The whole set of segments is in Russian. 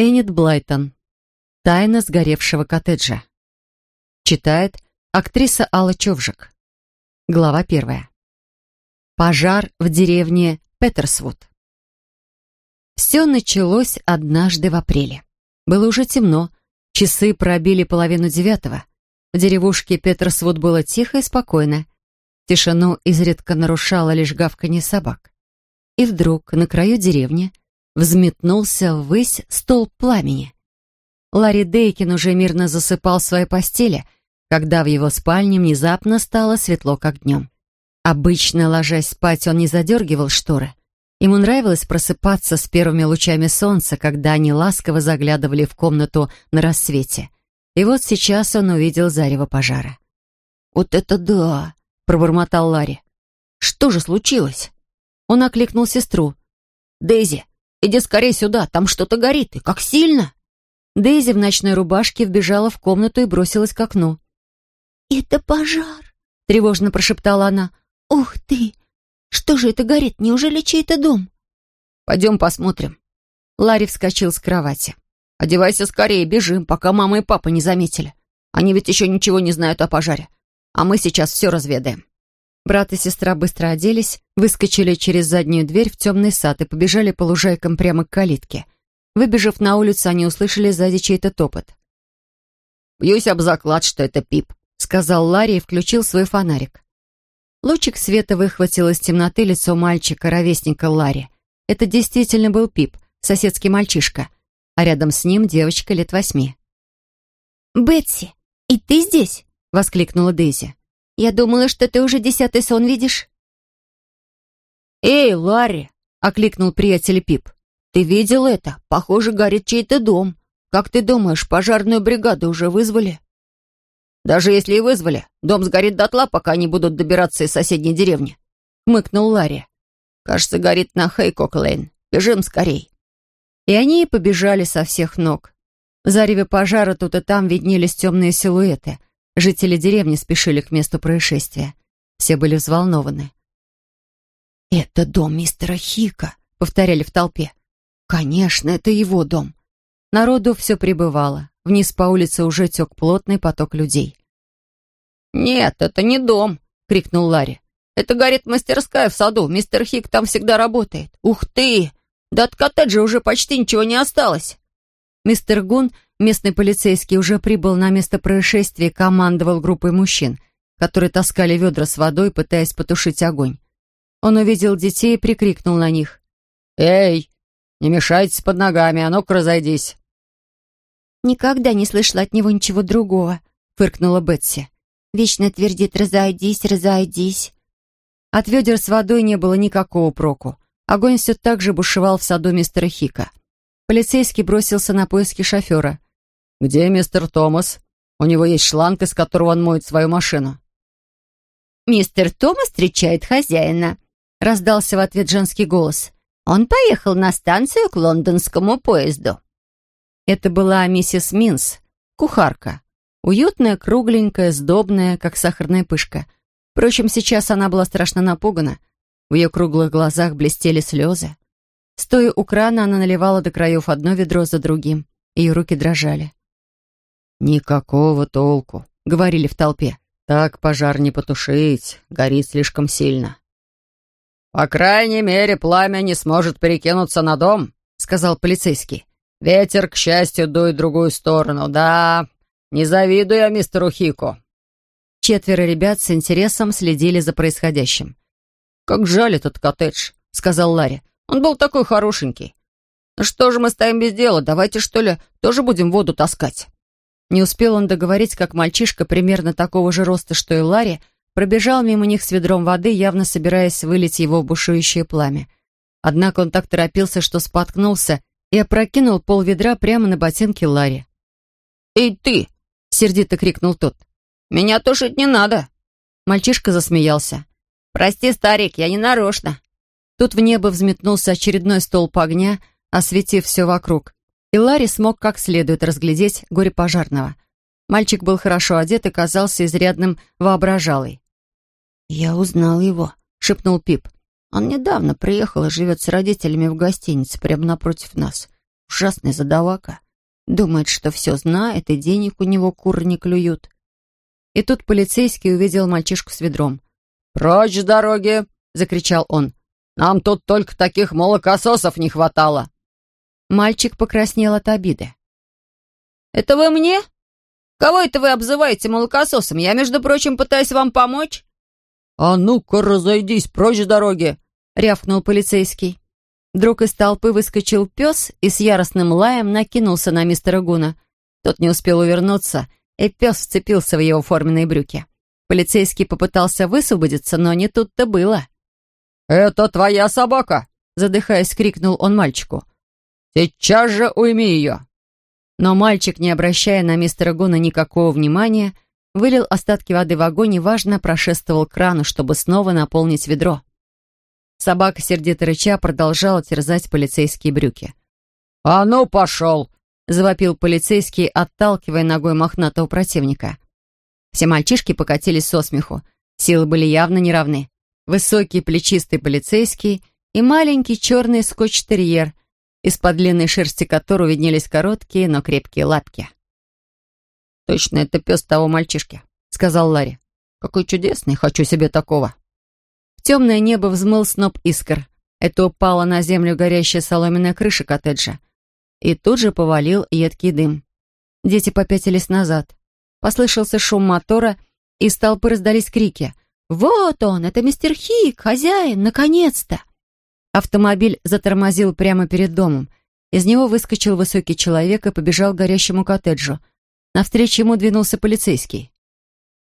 Эннет Блайтон. Тайна сгоревшего коттеджа. Читает актриса Алла Човжик. Глава первая. Пожар в деревне Петерсвуд. Все началось однажды в апреле. Было уже темно, часы пробили половину девятого. В деревушке Петерсвуд было тихо и спокойно. Тишину изредка нарушало лишь гавканье собак. И вдруг на краю деревни взметнулся ввысь столб пламени. Ларри Дейкин уже мирно засыпал в своей постели, когда в его спальне внезапно стало светло, как днем. Обычно, ложась спать, он не задергивал шторы. Ему нравилось просыпаться с первыми лучами солнца, когда они ласково заглядывали в комнату на рассвете. И вот сейчас он увидел зарево пожара. «Вот это да!» — пробормотал Ларри. «Что же случилось?» Он окликнул сестру. «Дейзи, Иди скорее сюда, там что-то горит, и как сильно!» Дейзи в ночной рубашке вбежала в комнату и бросилась к окну. «Это пожар!» — тревожно прошептала она. «Ух ты! Что же это горит? Неужели чей-то дом?» «Пойдем посмотрим». Ларри вскочил с кровати. «Одевайся скорее, бежим, пока мама и папа не заметили. Они ведь еще ничего не знают о пожаре. А мы сейчас все разведаем». Брат и сестра быстро оделись, выскочили через заднюю дверь в темный сад и побежали по лужайкам прямо к калитке. Выбежав на улицу, они услышали сзади чей-то топот. «Бьюсь об заклад, что это Пип», — сказал Ларри и включил свой фонарик. Лучик света выхватил из темноты лицо мальчика, ровесника Ларри. Это действительно был Пип, соседский мальчишка, а рядом с ним девочка лет восьми. «Бетси, и ты здесь?» — воскликнула Дейзи. Я думала, что ты уже десятый сон видишь». «Эй, Ларри!» — окликнул приятель Пип. «Ты видел это? Похоже, горит чей-то дом. Как ты думаешь, пожарную бригаду уже вызвали?» «Даже если и вызвали, дом сгорит дотла, пока они будут добираться из соседней деревни», — хмыкнул Ларри. «Кажется, горит на Хейкок-Лейн. Бежим скорей». И они побежали со всех ног. В зареве пожара тут и там виднелись темные силуэты — Жители деревни спешили к месту происшествия. Все были взволнованы. «Это дом мистера Хика», — повторяли в толпе. «Конечно, это его дом». Народу все прибывало. Вниз по улице уже тек плотный поток людей. «Нет, это не дом», — крикнул Ларри. «Это горит мастерская в саду. Мистер Хик там всегда работает. Ух ты! Да от коттеджа уже почти ничего не осталось». Мистер Гун Местный полицейский уже прибыл на место происшествия и командовал группой мужчин, которые таскали ведра с водой, пытаясь потушить огонь. Он увидел детей и прикрикнул на них. «Эй, не мешайтесь под ногами, а ну-ка разойдись!» «Никогда не слышала от него ничего другого», — фыркнула Бетси. «Вечно твердит «разойдись, разойдись». От ведер с водой не было никакого проку. Огонь все так же бушевал в саду мистера Хика. Полицейский бросился на поиски шофера. «Где мистер Томас? У него есть шланг, из которого он моет свою машину». «Мистер Томас встречает хозяина», — раздался в ответ женский голос. «Он поехал на станцию к лондонскому поезду». Это была миссис Минс, кухарка. Уютная, кругленькая, сдобная, как сахарная пышка. Впрочем, сейчас она была страшно напугана. В ее круглых глазах блестели слезы. Стоя у крана, она наливала до краев одно ведро за другим. Ее руки дрожали. «Никакого толку», — говорили в толпе. «Так пожар не потушить, горит слишком сильно». «По крайней мере, пламя не сможет перекинуться на дом», — сказал полицейский. «Ветер, к счастью, дует в другую сторону. Да, не завидую я мистеру Хику». Четверо ребят с интересом следили за происходящим. «Как жаль этот коттедж», — сказал Ларри. «Он был такой хорошенький. Ну что же мы стоим без дела? Давайте, что ли, тоже будем воду таскать». Не успел он договорить, как мальчишка, примерно такого же роста, что и Ларри, пробежал мимо них с ведром воды, явно собираясь вылить его в бушующее пламя. Однако он так торопился, что споткнулся и опрокинул пол ведра прямо на ботинки Ларри. «Эй, ты!» — сердито крикнул тот. «Меня тушить не надо!» Мальчишка засмеялся. «Прости, старик, я не нарочно!» Тут в небо взметнулся очередной столб огня, осветив все вокруг и Ларри смог как следует разглядеть горе пожарного. Мальчик был хорошо одет и казался изрядным воображалой. «Я узнал его», — шепнул Пип. «Он недавно приехал и живет с родителями в гостинице прямо напротив нас. Ужасный задавака. Думает, что все знает, и денег у него куры не клюют. И тут полицейский увидел мальчишку с ведром. «Прочь с дороги!» — закричал он. «Нам тут только таких молокососов не хватало!» Мальчик покраснел от обиды. «Это вы мне? Кого это вы обзываете молокососом? Я, между прочим, пытаюсь вам помочь». «А ну-ка, разойдись, прочь с дороги!» — рявкнул полицейский. Вдруг из толпы выскочил пес и с яростным лаем накинулся на мистера Гуна. Тот не успел увернуться, и пес вцепился в его форменные брюки. Полицейский попытался высвободиться, но не тут-то было. «Это твоя собака!» — задыхаясь, крикнул он мальчику. «Сейчас же уйми ее!» Но мальчик, не обращая на мистера Гуна никакого внимания, вылил остатки воды в огонь и важно прошествовал к крану, чтобы снова наполнить ведро. Собака, сердито рыча, продолжала терзать полицейские брюки. «А ну, пошел!» — завопил полицейский, отталкивая ногой мохнатого противника. Все мальчишки покатились со смеху. Силы были явно неравны. Высокий плечистый полицейский и маленький черный скотч-терьер, из-под длинной шерсти которого виднелись короткие, но крепкие лапки. «Точно, это пес того мальчишки», — сказал Ларри. «Какой чудесный, хочу себе такого». В темное небо взмыл сноп искр. Это упала на землю горящая соломенная крыша коттеджа. И тут же повалил едкий дым. Дети попятились назад. Послышался шум мотора, и из толпы раздались крики. «Вот он! Это мистер Хик, хозяин! Наконец-то!» Автомобиль затормозил прямо перед домом. Из него выскочил высокий человек и побежал к горящему коттеджу. Навстречу ему двинулся полицейский.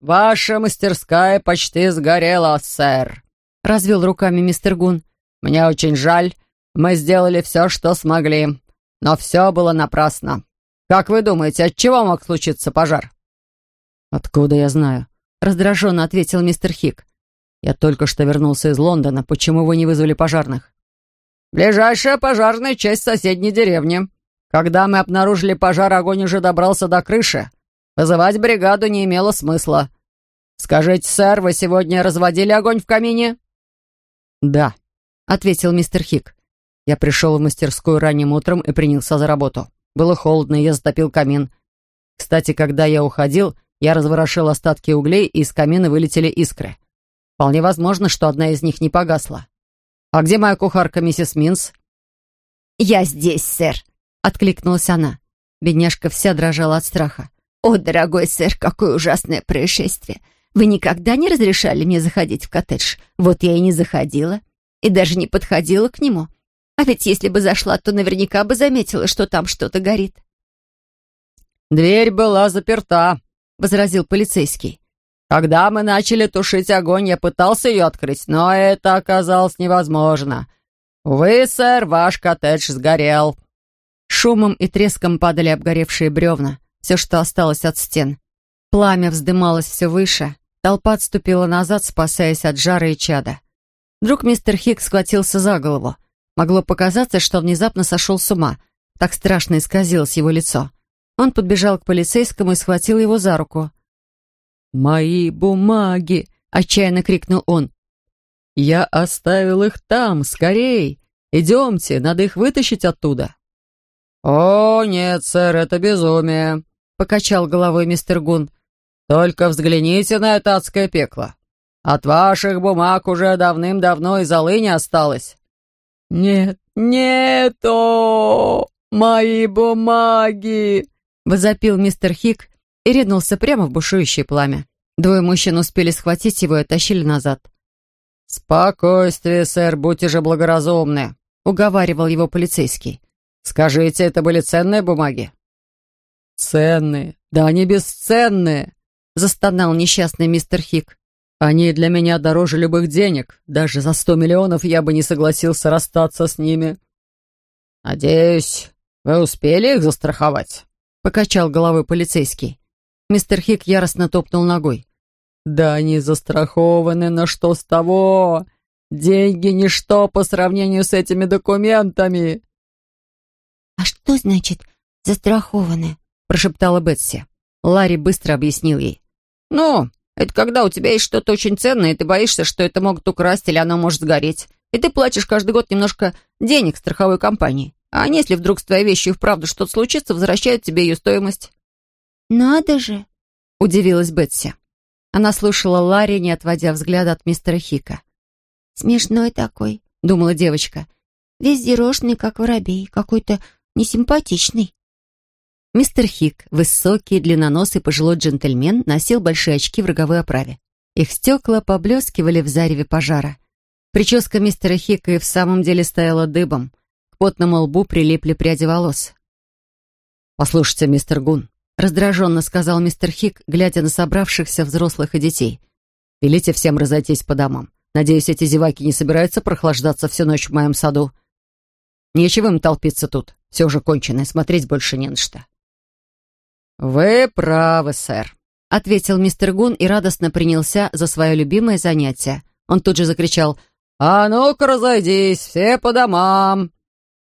«Ваша мастерская почти сгорела, сэр», — развел руками мистер Гун. «Мне очень жаль. Мы сделали все, что смогли. Но все было напрасно. Как вы думаете, от чего мог случиться пожар?» «Откуда я знаю?» — раздраженно ответил мистер Хик. «Я только что вернулся из Лондона. Почему вы не вызвали пожарных?» «Ближайшая пожарная часть соседней деревни. Когда мы обнаружили пожар, огонь уже добрался до крыши. Вызывать бригаду не имело смысла. Скажите, сэр, вы сегодня разводили огонь в камине?» «Да», — ответил мистер Хик. «Я пришел в мастерскую ранним утром и принялся за работу. Было холодно, я затопил камин. Кстати, когда я уходил, я разворошил остатки углей, и из камина вылетели искры. Вполне возможно, что одна из них не погасла. «А где моя кухарка, миссис Минс?» «Я здесь, сэр», — откликнулась она. Бедняжка вся дрожала от страха. «О, дорогой сэр, какое ужасное происшествие! Вы никогда не разрешали мне заходить в коттедж? Вот я и не заходила, и даже не подходила к нему. А ведь если бы зашла, то наверняка бы заметила, что там что-то горит». «Дверь была заперта», — возразил полицейский. Когда мы начали тушить огонь, я пытался ее открыть, но это оказалось невозможно. Увы, сэр, ваш коттедж сгорел». Шумом и треском падали обгоревшие бревна, все, что осталось от стен. Пламя вздымалось все выше, толпа отступила назад, спасаясь от жара и чада. Вдруг мистер Хик схватился за голову. Могло показаться, что внезапно сошел с ума. Так страшно исказилось его лицо. Он подбежал к полицейскому и схватил его за руку. «Мои бумаги!» — отчаянно крикнул он. «Я оставил их там, скорей! Идемте, надо их вытащить оттуда!» «О, нет, сэр, это безумие!» — покачал головой мистер Гун. «Только взгляните на это адское пекло! От ваших бумаг уже давным-давно и золы не осталось!» «Нет, нет, о, мои бумаги!» — возопил мистер Хик и ринулся прямо в бушующее пламя. Двое мужчин успели схватить его и тащили назад. «Спокойствие, сэр, будьте же благоразумны», — уговаривал его полицейский. «Скажите, это были ценные бумаги?» «Ценные? Да они бесценные!» — застонал несчастный мистер Хик. «Они для меня дороже любых денег. Даже за сто миллионов я бы не согласился расстаться с ними». «Надеюсь, вы успели их застраховать?» — покачал головой полицейский. Мистер Хик яростно топнул ногой. «Да они застрахованы, но что с того? Деньги — ничто по сравнению с этими документами!» «А что значит «застрахованы»?» — прошептала Бетси. Ларри быстро объяснил ей. «Ну, это когда у тебя есть что-то очень ценное, и ты боишься, что это могут украсть или оно может сгореть. И ты платишь каждый год немножко денег страховой компании. А они, если вдруг с твоей вещью вправду что-то случится, возвращают тебе ее стоимость». «Надо же!» — удивилась Бетси. Она слушала Ларри, не отводя взгляда от мистера Хика. «Смешной такой», — думала девочка. «Весь зерошный, как воробей, какой-то несимпатичный». Мистер Хик, высокий, длинноносый пожилой джентльмен, носил большие очки в роговой оправе. Их стекла поблескивали в зареве пожара. Прическа мистера Хика и в самом деле стояла дыбом. К потному лбу прилипли пряди волос. «Послушайте, мистер Гун», — раздраженно сказал мистер Хик, глядя на собравшихся взрослых и детей. «Велите всем разойтись по домам. Надеюсь, эти зеваки не собираются прохлаждаться всю ночь в моем саду. Нечего им толпиться тут. Все уже кончено, смотреть больше не на что». «Вы правы, сэр», — ответил мистер Гун и радостно принялся за свое любимое занятие. Он тут же закричал «А ну-ка разойдись, все по домам!»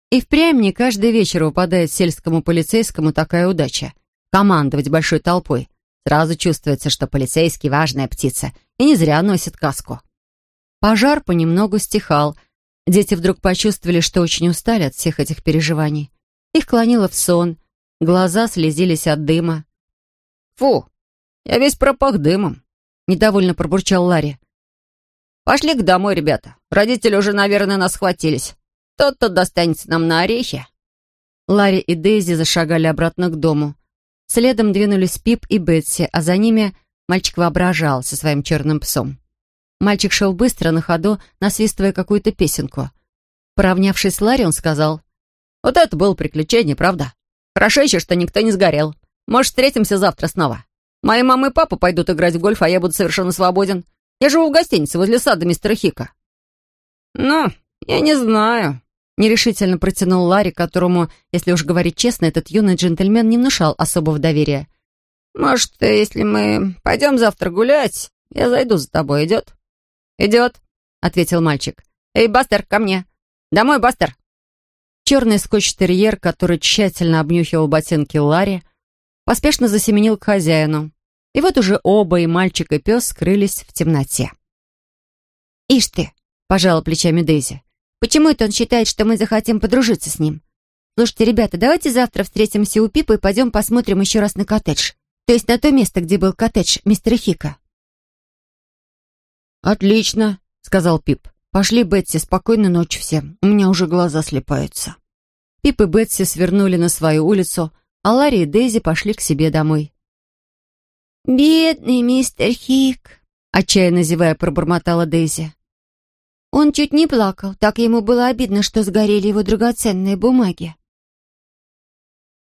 И впрямь не каждый вечер выпадает сельскому полицейскому такая удача. Командовать большой толпой. Сразу чувствуется, что полицейский — важная птица, и не зря носит каску. Пожар понемногу стихал. Дети вдруг почувствовали, что очень устали от всех этих переживаний. Их клонило в сон, глаза слезились от дыма. «Фу, я весь пропах дымом», — недовольно пробурчал Ларри. «Пошли-ка домой, ребята. Родители уже, наверное, нас схватились. Тот-то достанется нам на орехи». Ларри и Дейзи зашагали обратно к дому. Следом двинулись Пип и Бетси, а за ними мальчик воображал со своим черным псом. Мальчик шел быстро, на ходу, насвистывая какую-то песенку. Поравнявшись с Ларри, он сказал, «Вот это было приключение, правда? Хорошо еще, что никто не сгорел. Может, встретимся завтра снова. Мои мама и папа пойдут играть в гольф, а я буду совершенно свободен. Я живу в гостинице возле сада мистера Хика». «Ну, я не знаю», — нерешительно протянул Ларри, которому, если уж говорить честно, этот юный джентльмен не внушал особого доверия. «Может, если мы пойдем завтра гулять, я зайду за тобой, идет?» «Идет», — ответил мальчик. «Эй, Бастер, ко мне! Домой, Бастер!» Черный скотч-терьер, который тщательно обнюхивал ботинки Ларри, поспешно засеменил к хозяину. И вот уже оба, и мальчик, и пес, скрылись в темноте. «Ишь ты!» — пожала плечами Дейзи. «Почему это он считает, что мы захотим подружиться с ним? Слушайте, ребята, давайте завтра встретимся у Пипа и пойдем посмотрим еще раз на коттедж. То есть на то место, где был коттедж мистера Хика». «Отлично», — сказал Пип. «Пошли, Бетси, спокойной ночи всем. У меня уже глаза слепаются». Пип и Бетси свернули на свою улицу, а Ларри и Дейзи пошли к себе домой. «Бедный мистер Хик», — отчаянно зевая пробормотала Дейзи. Он чуть не плакал, так ему было обидно, что сгорели его драгоценные бумаги.